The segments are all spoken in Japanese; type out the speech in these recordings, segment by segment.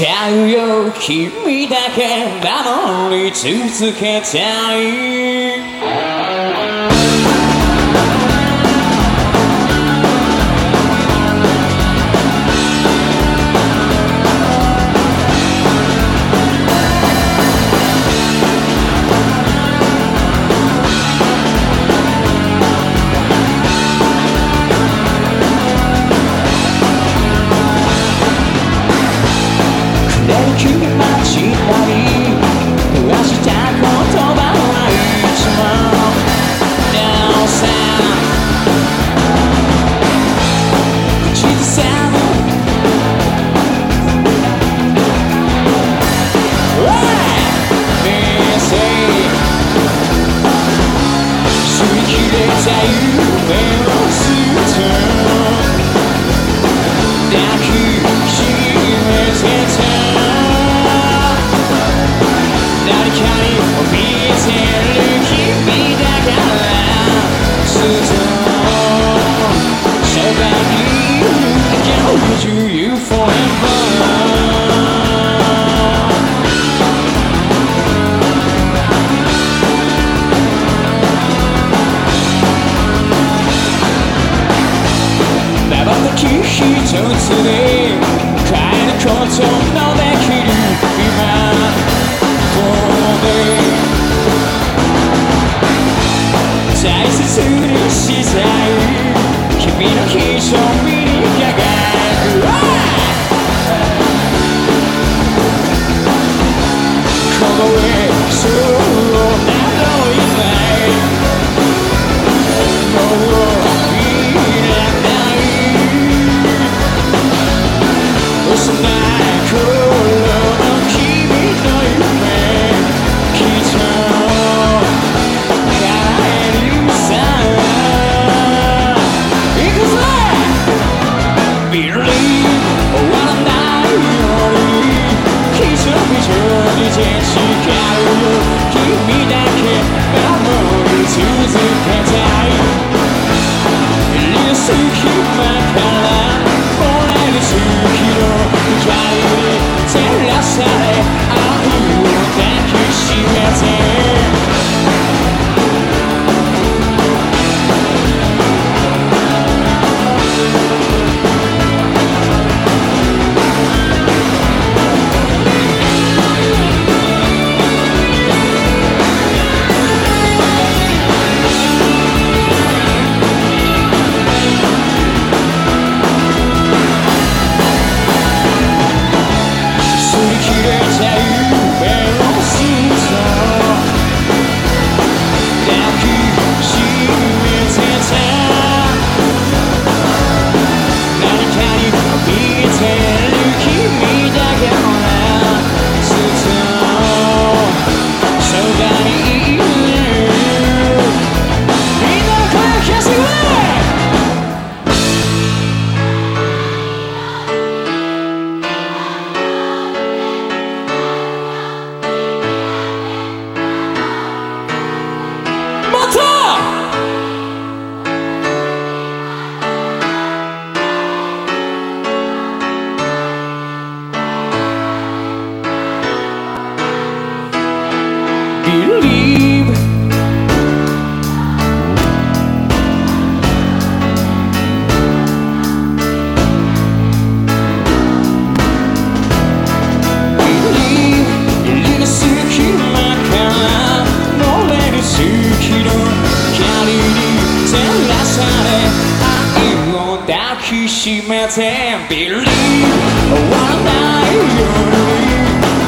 誓うよ。君だけ守り続けたい。say スに変えることのできる今ここで大切にしたい君の非常に Try され愛を抱きしめて Believe 終わらないよう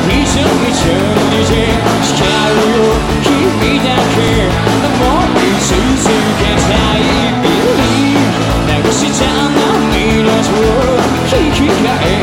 に一緒に一緒に光を君だけ守り続けたい Believe 流した涙を引き換え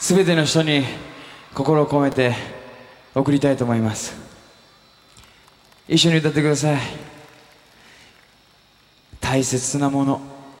すべての人に心を込めて送りたいと思います。一緒に歌ってください。大切なもの。